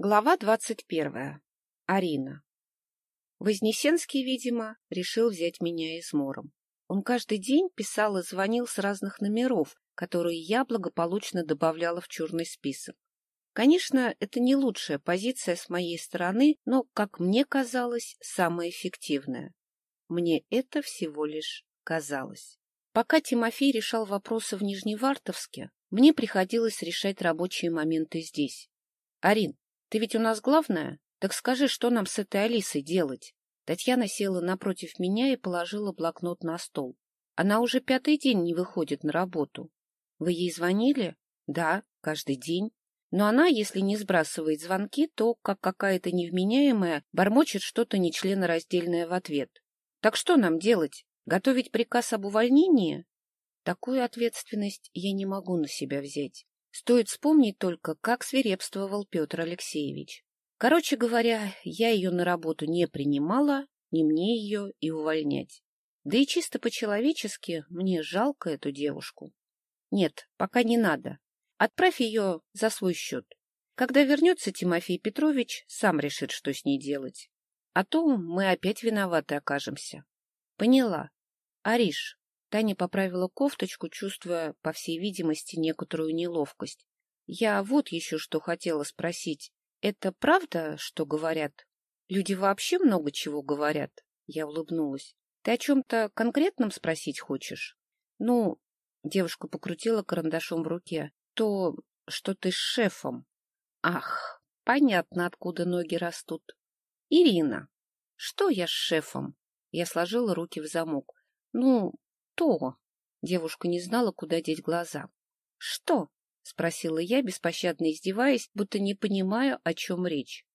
Глава двадцать первая. Арина. Вознесенский, видимо, решил взять меня измором. Он каждый день писал и звонил с разных номеров, которые я благополучно добавляла в черный список. Конечно, это не лучшая позиция с моей стороны, но, как мне казалось, самая эффективная. Мне это всего лишь казалось. Пока Тимофей решал вопросы в Нижневартовске, мне приходилось решать рабочие моменты здесь. Арин, ты ведь у нас главная? Так скажи, что нам с этой Алисой делать? Татьяна села напротив меня и положила блокнот на стол. Она уже пятый день не выходит на работу. Вы ей звонили? Да, каждый день. Но она, если не сбрасывает звонки, то, как какая-то невменяемая, бормочет что-то нечленораздельное в ответ. Так что нам делать? Готовить приказ об увольнении? Такую ответственность я не могу на себя взять. Стоит вспомнить только, как свирепствовал Петр Алексеевич. Короче говоря, я ее на работу не принимала, не мне ее и увольнять. Да и чисто по-человечески мне жалко эту девушку. Нет, пока не надо. Отправь ее за свой счет. Когда вернется Тимофей Петрович, сам решит, что с ней делать. А то мы опять виноваты окажемся. Поняла. Ариш, Таня поправила кофточку, чувствуя, по всей видимости, некоторую неловкость. Я вот еще что хотела спросить. Это правда, что говорят? Люди вообще много чего говорят? Я улыбнулась. Ты о чем-то конкретном спросить хочешь? Ну, девушка покрутила карандашом в руке. То, что ты с шефом. Ах, понятно, откуда ноги растут. Ирина, что я с шефом? Я сложила руки в замок. Ну, что? Девушка не знала, куда деть глаза. — Что? — спросила я, беспощадно издеваясь, будто не понимаю, о чем речь.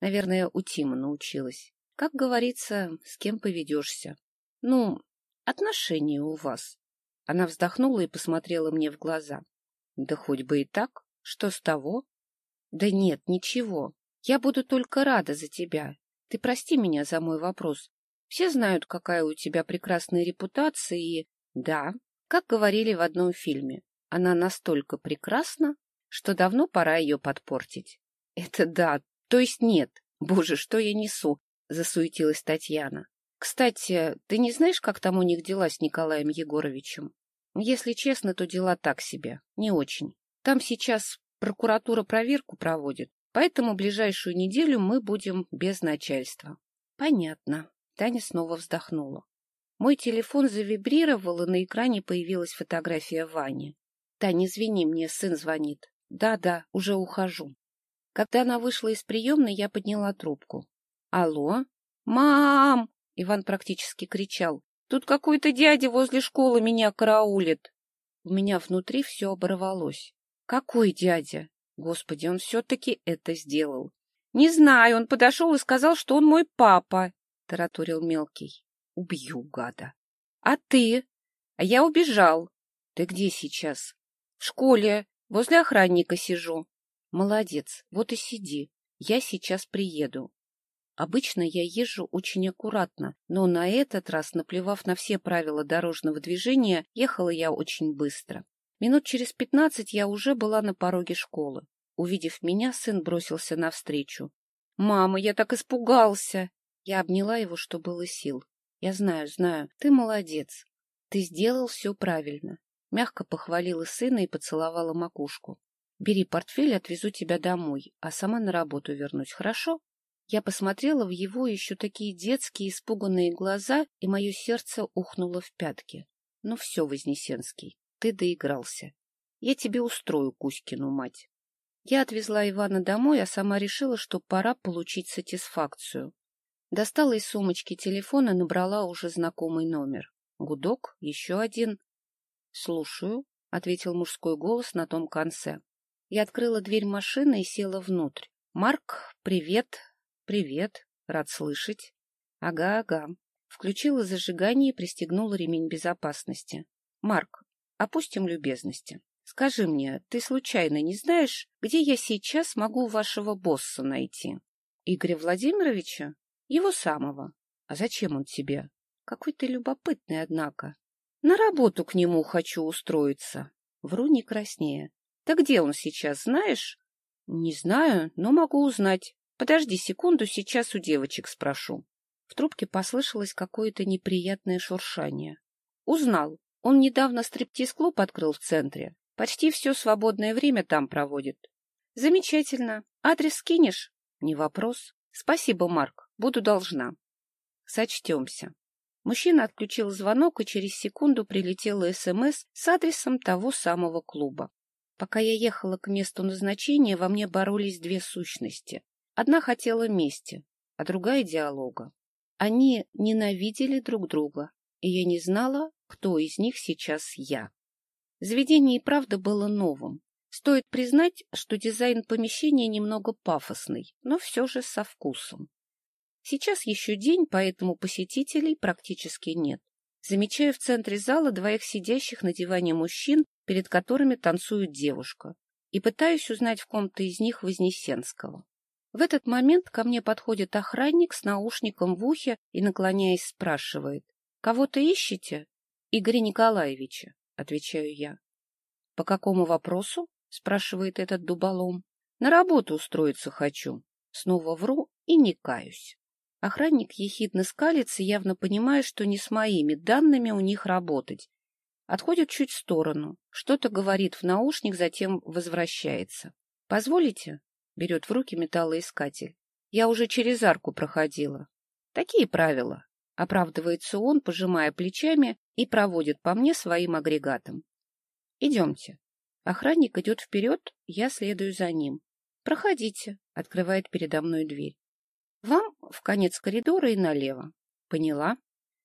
Наверное, у Тима научилась. Как говорится, с кем поведешься. Ну, отношения у вас. Она вздохнула и посмотрела мне в глаза. Да хоть бы и так. Что с того? Да нет, ничего. Я буду только рада за тебя. Ты прости меня за мой вопрос. Все знают, какая у тебя прекрасная репутация, и... Да, как говорили в одном фильме, она настолько прекрасна, что давно пора ее подпортить. Это да, то есть нет. Боже, что я несу? Засуетилась Татьяна. Кстати, ты не знаешь, как там у них дела с Николаем Егоровичем? Если честно, то дела так себе, не очень. Там сейчас прокуратура проверку проводит, поэтому ближайшую неделю мы будем без начальства. Понятно. Таня снова вздохнула. Мой телефон завибрировал, и на экране появилась фотография Вани. — Таня, извини, мне сын звонит. Да, — Да-да, уже ухожу. Когда она вышла из приемной, я подняла трубку. — Алло? — Мам! — Иван практически кричал. — Тут какой-то дядя возле школы меня караулит. У меня внутри все оборвалось. — Какой дядя? Господи, он все-таки это сделал. — Не знаю, он подошел и сказал, что он мой папа. — тараторил мелкий. — Убью, гада. — А ты? — А я убежал. — Ты где сейчас? — В школе. Возле охранника сижу. — Молодец. Вот и сиди. Я сейчас приеду. Обычно я езжу очень аккуратно, но на этот раз, наплевав на все правила дорожного движения, ехала я очень быстро. Минут через пятнадцать я уже была на пороге школы. Увидев меня, сын бросился навстречу. — Мама, я так испугался! Я обняла его, что было сил. Я знаю, знаю, ты молодец. Ты сделал все правильно. Мягко похвалила сына и поцеловала макушку. Бери портфель, отвезу тебя домой, а сама на работу вернусь, хорошо? Я посмотрела в его еще такие детские испуганные глаза, и мое сердце ухнуло в пятки. Ну все, Вознесенский, ты доигрался. Я тебе устрою Кузькину мать. Я отвезла Ивана домой, а сама решила, что пора получить сатисфакцию. Достала из сумочки телефон и набрала уже знакомый номер. Гудок, еще один. — Слушаю, — ответил мужской голос на том конце. Я открыла дверь машины и села внутрь. — Марк, привет. — Привет. Рад слышать. — Ага, ага. Включила зажигание и пристегнула ремень безопасности. — Марк, опустим любезности. Скажи мне, ты случайно не знаешь, где я сейчас могу вашего босса найти? — Игоря Владимировича? Его самого. А зачем он тебе? Какой ты любопытный, однако. На работу к нему хочу устроиться. Вру не краснее. Да где он сейчас, знаешь? Не знаю, но могу узнать. Подожди секунду, сейчас у девочек спрошу. В трубке послышалось какое-то неприятное шуршание. Узнал. Он недавно стриптиз-клуб открыл в центре. Почти все свободное время там проводит. Замечательно. Адрес скинешь? Не вопрос. Спасибо, Марк. Буду должна. Сочтемся. Мужчина отключил звонок, и через секунду прилетела СМС с адресом того самого клуба. Пока я ехала к месту назначения, во мне боролись две сущности. Одна хотела мести, а другая — диалога. Они ненавидели друг друга, и я не знала, кто из них сейчас я. Заведение и правда было новым. Стоит признать, что дизайн помещения немного пафосный, но все же со вкусом. Сейчас еще день, поэтому посетителей практически нет. Замечаю в центре зала двоих сидящих на диване мужчин, перед которыми танцует девушка, и пытаюсь узнать в ком-то из них Вознесенского. В этот момент ко мне подходит охранник с наушником в ухе и, наклоняясь, спрашивает. — Кого-то ищете? — Игоря Николаевича, — отвечаю я. — По какому вопросу? — спрашивает этот дуболом. — На работу устроиться хочу. Снова вру и не каюсь. Охранник ехидно скалится, явно понимая, что не с моими данными у них работать. Отходит чуть в сторону, что-то говорит в наушник, затем возвращается. — Позволите? — берет в руки металлоискатель. — Я уже через арку проходила. — Такие правила. — оправдывается он, пожимая плечами, и проводит по мне своим агрегатом. — Идемте. Охранник идет вперед, я следую за ним. — Проходите, — открывает передо мной дверь. Вам в конец коридора и налево. Поняла?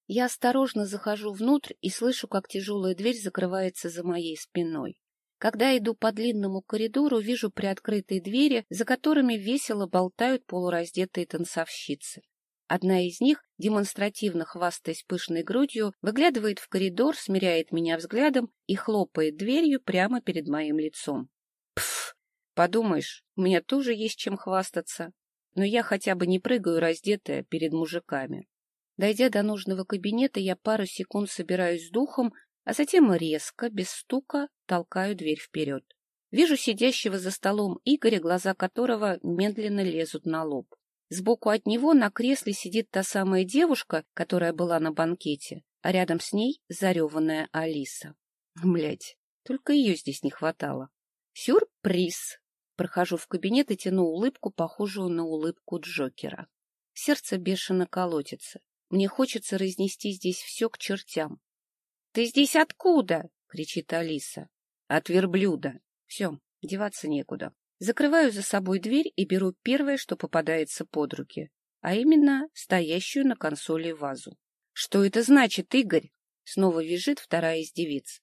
Я осторожно захожу внутрь и слышу, как тяжелая дверь закрывается за моей спиной. Когда иду по длинному коридору, вижу приоткрытые двери, за которыми весело болтают полураздетые танцовщицы. Одна из них, демонстративно хвастаясь пышной грудью, выглядывает в коридор, смиряет меня взглядом и хлопает дверью прямо перед моим лицом. Пф, подумаешь, у меня тоже есть чем хвастаться но я хотя бы не прыгаю раздетая перед мужиками. Дойдя до нужного кабинета, я пару секунд собираюсь с духом, а затем резко, без стука, толкаю дверь вперед. Вижу сидящего за столом Игоря, глаза которого медленно лезут на лоб. Сбоку от него на кресле сидит та самая девушка, которая была на банкете, а рядом с ней зареванная Алиса. Блять, только ее здесь не хватало. Сюрприз! Прохожу в кабинет и тяну улыбку, похожую на улыбку Джокера. Сердце бешено колотится. Мне хочется разнести здесь все к чертям. — Ты здесь откуда? — кричит Алиса. — От верблюда. Все, деваться некуда. Закрываю за собой дверь и беру первое, что попадается под руки, а именно стоящую на консоли вазу. — Что это значит, Игорь? — снова визжит вторая из девиц.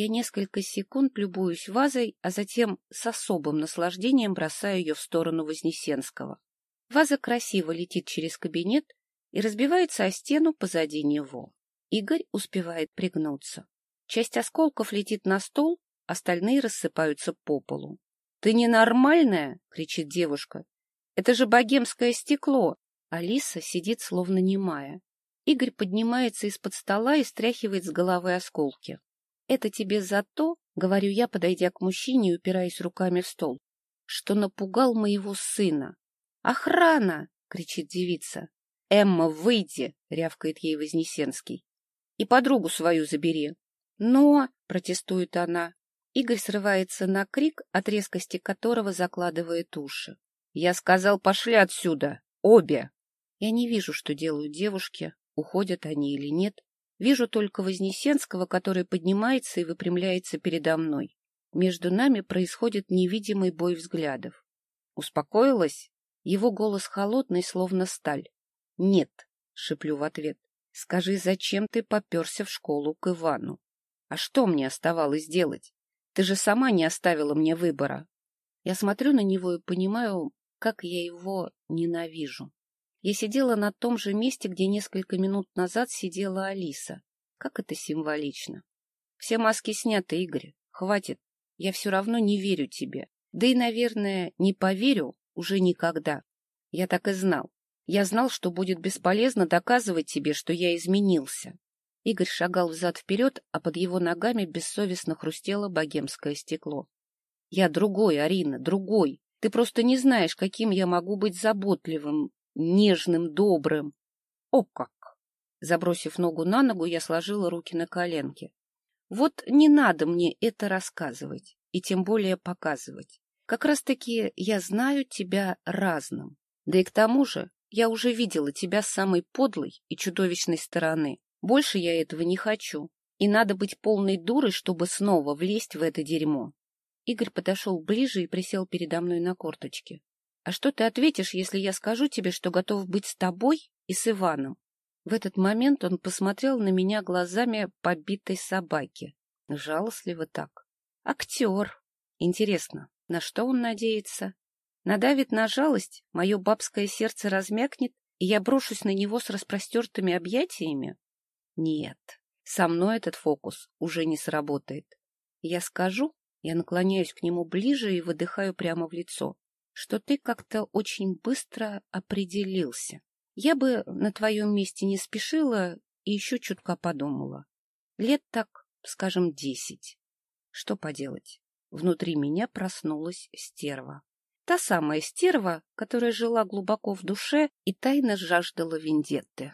Я несколько секунд любуюсь вазой, а затем с особым наслаждением бросаю ее в сторону Вознесенского. Ваза красиво летит через кабинет и разбивается о стену позади него. Игорь успевает пригнуться. Часть осколков летит на стол, остальные рассыпаются по полу. — Ты ненормальная? — кричит девушка. — Это же богемское стекло! Алиса сидит словно немая. Игорь поднимается из-под стола и стряхивает с головы осколки. Это тебе за то, — говорю я, подойдя к мужчине и упираясь руками в стол, — что напугал моего сына. «Охрана!» — кричит девица. «Эмма, выйди!» — рявкает ей Вознесенский. «И подругу свою забери». «Но!» — протестует она. Игорь срывается на крик, от резкости которого закладывает уши. «Я сказал, пошли отсюда! Обе!» Я не вижу, что делают девушки, уходят они или нет. Вижу только Вознесенского, который поднимается и выпрямляется передо мной. Между нами происходит невидимый бой взглядов. Успокоилась? Его голос холодный, словно сталь. «Нет», — шеплю в ответ. «Скажи, зачем ты поперся в школу к Ивану? А что мне оставалось делать? Ты же сама не оставила мне выбора». Я смотрю на него и понимаю, как я его ненавижу. Я сидела на том же месте, где несколько минут назад сидела Алиса. Как это символично. Все маски сняты, Игорь. Хватит. Я все равно не верю тебе. Да и, наверное, не поверю уже никогда. Я так и знал. Я знал, что будет бесполезно доказывать тебе, что я изменился. Игорь шагал взад-вперед, а под его ногами бессовестно хрустело богемское стекло. Я другой, Арина, другой. Ты просто не знаешь, каким я могу быть заботливым, нежным, добрым. О как! Забросив ногу на ногу, я сложила руки на коленки. Вот не надо мне это рассказывать, и тем более показывать. Как раз-таки я знаю тебя разным. Да и к тому же я уже видела тебя с самой подлой и чудовищной стороны. Больше я этого не хочу. И надо быть полной дурой, чтобы снова влезть в это дерьмо. Игорь подошел ближе и присел передо мной на корточки. — А что ты ответишь, если я скажу тебе, что готов быть с тобой и с Иваном? В этот момент он посмотрел на меня глазами побитой собаки. Жалостливо так. Актер. Интересно, на что он надеется? Надавит на жалость, мое бабское сердце размякнет, и я брошусь на него с распростертыми объятиями? Нет, со мной этот фокус уже не сработает. Я скажу, я наклоняюсь к нему ближе и выдыхаю прямо в лицо, что ты как-то очень быстро определился. Я бы на твоем месте не спешила и еще чутка подумала. Лет так, скажем, десять. Что поделать? Внутри меня проснулась стерва. Та самая стерва, которая жила глубоко в душе и тайно жаждала вендетты.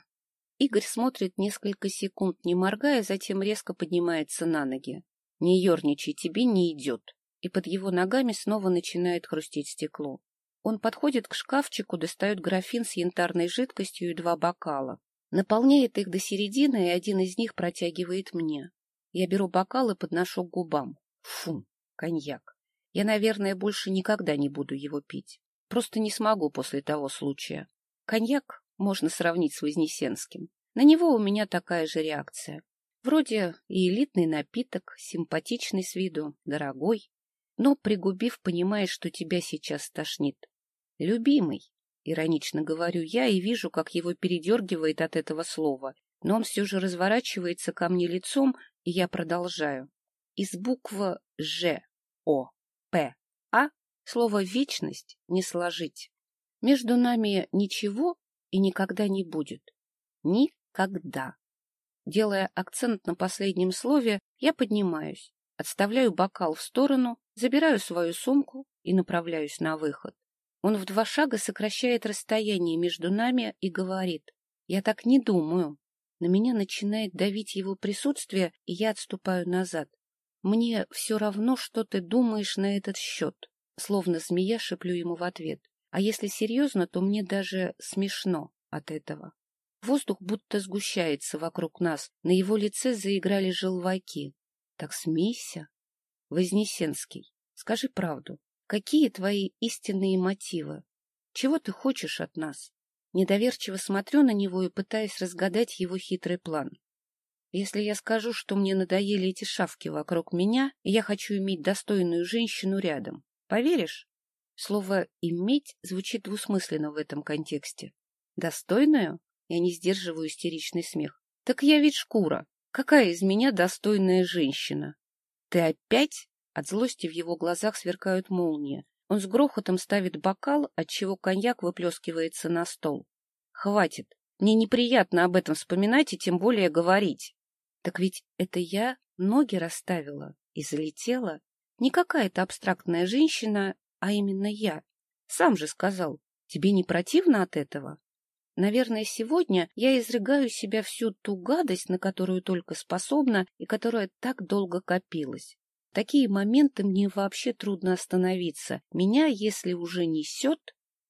Игорь смотрит несколько секунд, не моргая, затем резко поднимается на ноги. «Не ерничай, тебе не идет». И под его ногами снова начинает хрустеть стекло. Он подходит к шкафчику, достает графин с янтарной жидкостью и два бокала. Наполняет их до середины, и один из них протягивает мне. Я беру бокал и подношу к губам. Фу, коньяк. Я, наверное, больше никогда не буду его пить. Просто не смогу после того случая. Коньяк можно сравнить с Вознесенским. На него у меня такая же реакция. Вроде и элитный напиток, симпатичный с виду, дорогой, но, пригубив, понимаешь, что тебя сейчас тошнит. Любимый, иронично говорю я и вижу, как его передергивает от этого слова, но он все же разворачивается ко мне лицом, и я продолжаю. Из буквы Ж, О, П, А слово «вечность» не сложить. Между нами ничего и никогда не будет. Никогда. Делая акцент на последнем слове, я поднимаюсь, отставляю бокал в сторону, забираю свою сумку и направляюсь на выход. Он в два шага сокращает расстояние между нами и говорит. Я так не думаю. На меня начинает давить его присутствие, и я отступаю назад. Мне все равно, что ты думаешь на этот счет. Словно змея шеплю ему в ответ. А если серьезно, то мне даже смешно от этого. Воздух будто сгущается вокруг нас, на его лице заиграли желваки. Так смейся. Вознесенский, скажи правду. Какие твои истинные мотивы? Чего ты хочешь от нас? Недоверчиво смотрю на него и пытаюсь разгадать его хитрый план. Если я скажу, что мне надоели эти шавки вокруг меня, и я хочу иметь достойную женщину рядом, поверишь? Слово «иметь» звучит двусмысленно в этом контексте. Достойную? Я не сдерживаю истеричный смех. Так я ведь шкура. Какая из меня достойная женщина? Ты опять? От злости в его глазах сверкают молнии. Он с грохотом ставит бокал, отчего коньяк выплескивается на стол. Хватит. Мне неприятно об этом вспоминать и тем более говорить. Так ведь это я ноги расставила и залетела. Не какая-то абстрактная женщина, а именно я. Сам же сказал, тебе не противно от этого? Наверное, сегодня я изрыгаю себя всю ту гадость, на которую только способна и которая так долго копилась. В такие моменты мне вообще трудно остановиться. Меня, если уже несет,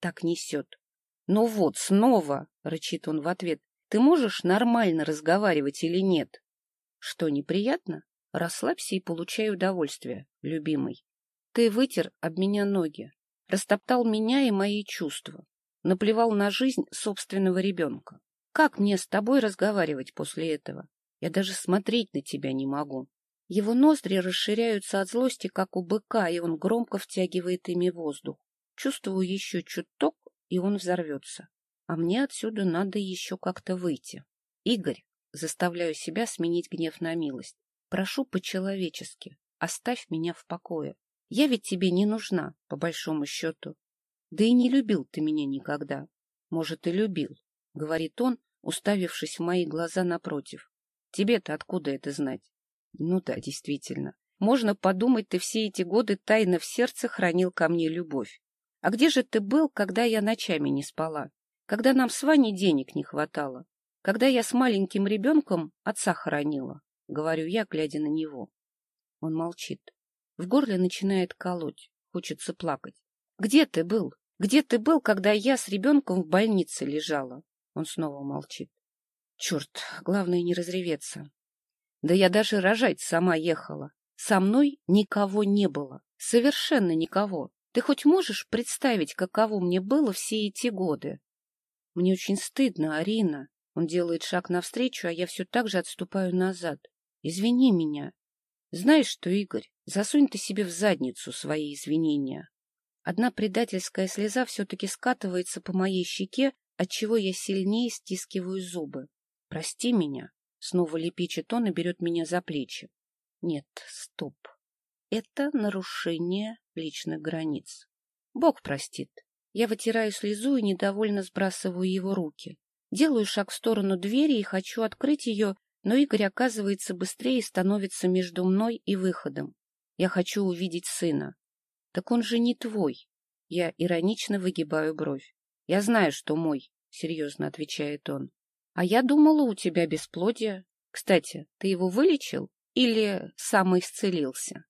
так несет. — Ну вот, снова, — рычит он в ответ, — ты можешь нормально разговаривать или нет? — Что, неприятно? Расслабься и получай удовольствие, любимый. Ты вытер об меня ноги, растоптал меня и мои чувства наплевал на жизнь собственного ребенка. Как мне с тобой разговаривать после этого? Я даже смотреть на тебя не могу. Его ноздри расширяются от злости, как у быка, и он громко втягивает ими воздух. Чувствую еще чуток, и он взорвется. А мне отсюда надо еще как-то выйти. Игорь, заставляю себя сменить гнев на милость. Прошу по-человечески, оставь меня в покое. Я ведь тебе не нужна, по большому счету. Да и не любил ты меня никогда. Может, и любил, — говорит он, уставившись в мои глаза напротив. Тебе-то откуда это знать? Ну да, действительно. Можно подумать, ты все эти годы тайно в сердце хранил ко мне любовь. А где же ты был, когда я ночами не спала? Когда нам с Ваней денег не хватало? Когда я с маленьким ребенком отца хоронила? Говорю я, глядя на него. Он молчит. В горле начинает колоть. Хочется плакать. Где ты был? Где ты был, когда я с ребенком в больнице лежала? Он снова молчит. Черт, главное не разреветься. Да я даже рожать сама ехала. Со мной никого не было. Совершенно никого. Ты хоть можешь представить, каково мне было все эти годы? Мне очень стыдно, Арина. Он делает шаг навстречу, а я все так же отступаю назад. Извини меня. Знаешь что, Игорь, засунь ты себе в задницу свои извинения. Одна предательская слеза все-таки скатывается по моей щеке, отчего я сильнее стискиваю зубы. Прости меня. Снова лепечет он и берет меня за плечи. Нет, стоп. Это нарушение личных границ. Бог простит. Я вытираю слезу и недовольно сбрасываю его руки. Делаю шаг в сторону двери и хочу открыть ее, но Игорь оказывается быстрее и становится между мной и выходом. Я хочу увидеть сына. Так он же не твой. Я иронично выгибаю бровь. Я знаю, что мой, серьезно отвечает он. А я думала, у тебя бесплодие. Кстати, ты его вылечил или сам исцелился?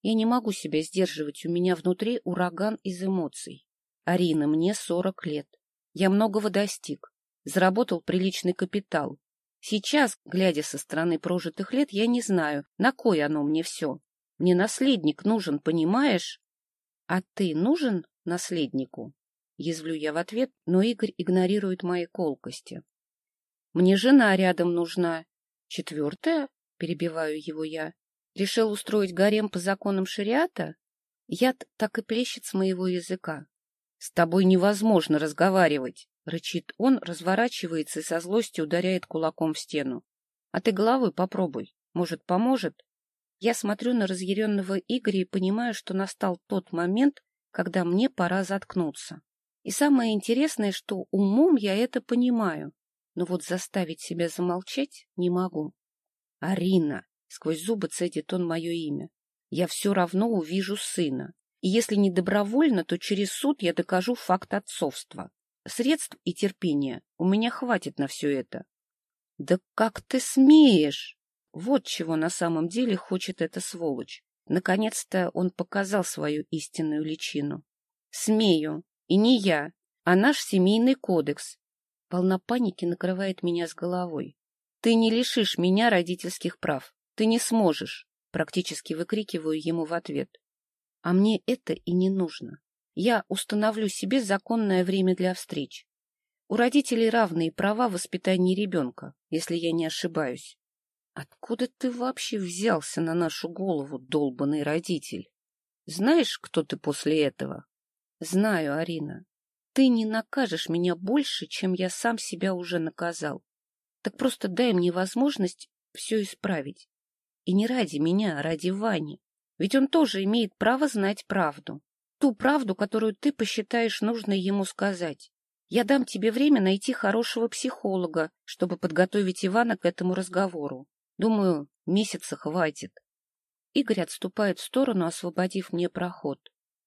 Я не могу себя сдерживать, у меня внутри ураган из эмоций. Арина, мне сорок лет. Я многого достиг. Заработал приличный капитал. Сейчас, глядя со стороны прожитых лет, я не знаю, на кой оно мне все. Мне наследник нужен, понимаешь? А ты нужен наследнику? Язвлю я в ответ, но Игорь игнорирует мои колкости. Мне жена рядом нужна. Четвертая? Перебиваю его я. Решил устроить гарем по законам шариата? Яд так и плещет с моего языка. С тобой невозможно разговаривать, рычит он, разворачивается и со злостью ударяет кулаком в стену. А ты головой попробуй, может, поможет? Я смотрю на разъяренного Игоря и понимаю, что настал тот момент, когда мне пора заткнуться. И самое интересное, что умом я это понимаю, но вот заставить себя замолчать не могу. Арина, сквозь зубы цедит он мое имя, я все равно увижу сына. И если не добровольно, то через суд я докажу факт отцовства. Средств и терпения у меня хватит на все это. Да как ты смеешь? Вот чего на самом деле хочет эта сволочь. Наконец-то он показал свою истинную личину. Смею. И не я, а наш семейный кодекс, Волна паники накрывает меня с головой. «Ты не лишишь меня родительских прав. Ты не сможешь!» Практически выкрикиваю ему в ответ. А мне это и не нужно. Я установлю себе законное время для встреч. У родителей равные права в воспитании ребенка, если я не ошибаюсь. Откуда ты вообще взялся на нашу голову, долбанный родитель? Знаешь, кто ты после этого? Знаю, Арина. Ты не накажешь меня больше, чем я сам себя уже наказал. Так просто дай мне возможность все исправить. И не ради меня, а ради Вани. Ведь он тоже имеет право знать правду. Ту правду, которую ты посчитаешь нужной ему сказать. Я дам тебе время найти хорошего психолога, чтобы подготовить Ивана к этому разговору. Думаю, месяца хватит. Игорь отступает в сторону, освободив мне проход.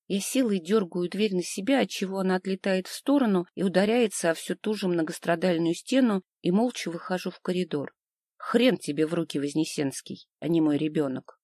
Я силой дергаю дверь на себя, отчего она отлетает в сторону и ударяется о всю ту же многострадальную стену, и молча выхожу в коридор. Хрен тебе в руки, Вознесенский, а не мой ребенок.